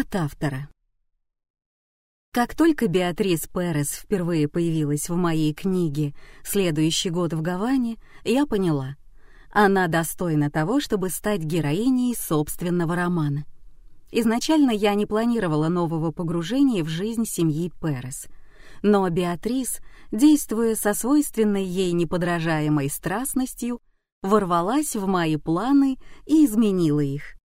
От автора. Как только Беатрис Перес впервые появилась в моей книге «Следующий год в Гаване», я поняла, она достойна того, чтобы стать героиней собственного романа. Изначально я не планировала нового погружения в жизнь семьи Перес, но Беатрис, действуя со свойственной ей неподражаемой страстностью, ворвалась в мои планы и изменила их.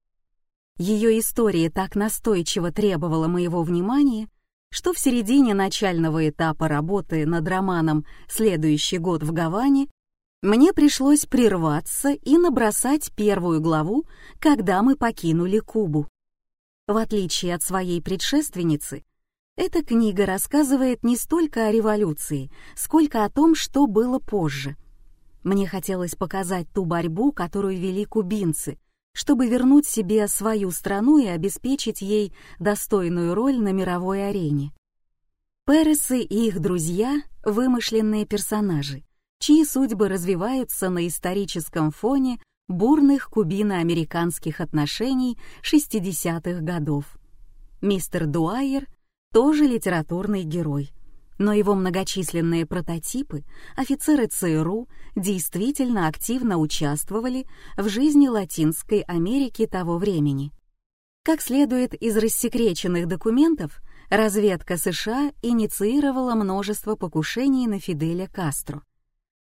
Ее история так настойчиво требовала моего внимания, что в середине начального этапа работы над романом «Следующий год в Гаване» мне пришлось прерваться и набросать первую главу, когда мы покинули Кубу. В отличие от своей предшественницы, эта книга рассказывает не столько о революции, сколько о том, что было позже. Мне хотелось показать ту борьбу, которую вели кубинцы, чтобы вернуть себе свою страну и обеспечить ей достойную роль на мировой арене. Пересы и их друзья — вымышленные персонажи, чьи судьбы развиваются на историческом фоне бурных кубино-американских отношений 60-х годов. Мистер Дуайер — тоже литературный герой — но его многочисленные прототипы, офицеры ЦРУ, действительно активно участвовали в жизни Латинской Америки того времени. Как следует из рассекреченных документов, разведка США инициировала множество покушений на Фиделя Кастро.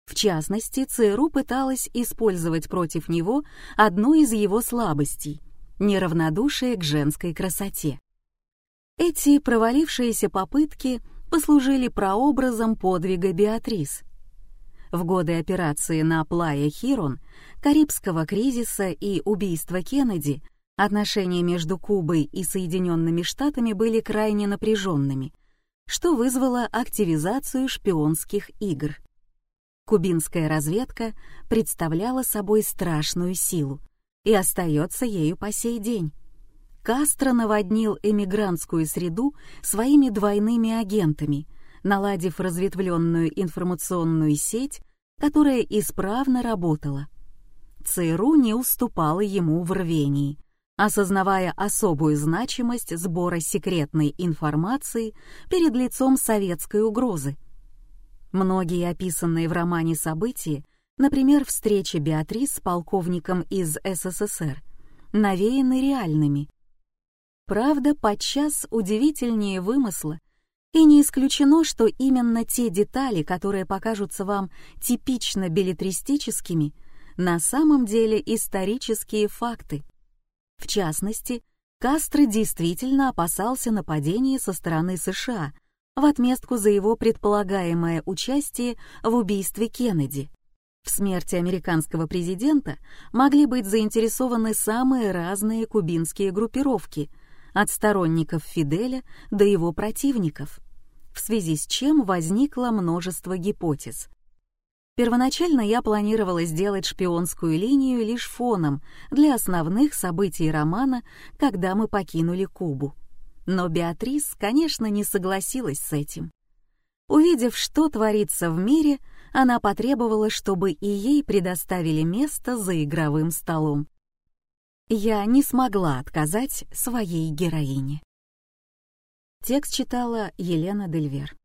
В частности, ЦРУ пыталась использовать против него одну из его слабостей — неравнодушие к женской красоте. Эти провалившиеся попытки — послужили прообразом подвига Беатрис. В годы операции на Плая Хирон, Карибского кризиса и убийства Кеннеди отношения между Кубой и Соединенными Штатами были крайне напряженными, что вызвало активизацию шпионских игр. Кубинская разведка представляла собой страшную силу и остается ею по сей день. Кастро наводнил эмигрантскую среду своими двойными агентами, наладив разветвленную информационную сеть, которая исправно работала. ЦРУ не уступала ему в рвении, осознавая особую значимость сбора секретной информации перед лицом советской угрозы. Многие описанные в романе события, например, встреча Беатрис с полковником из СССР, навеяны реальными, Правда, подчас удивительнее вымысла, и не исключено, что именно те детали, которые покажутся вам типично билетристическими, на самом деле исторические факты. В частности, Кастро действительно опасался нападения со стороны США в отместку за его предполагаемое участие в убийстве Кеннеди. В смерти американского президента могли быть заинтересованы самые разные кубинские группировки — от сторонников Фиделя до его противников, в связи с чем возникло множество гипотез. Первоначально я планировала сделать шпионскую линию лишь фоном для основных событий романа, когда мы покинули Кубу. Но Беатрис, конечно, не согласилась с этим. Увидев, что творится в мире, она потребовала, чтобы и ей предоставили место за игровым столом я не смогла отказать своей героине. Текст читала Елена Дельвер.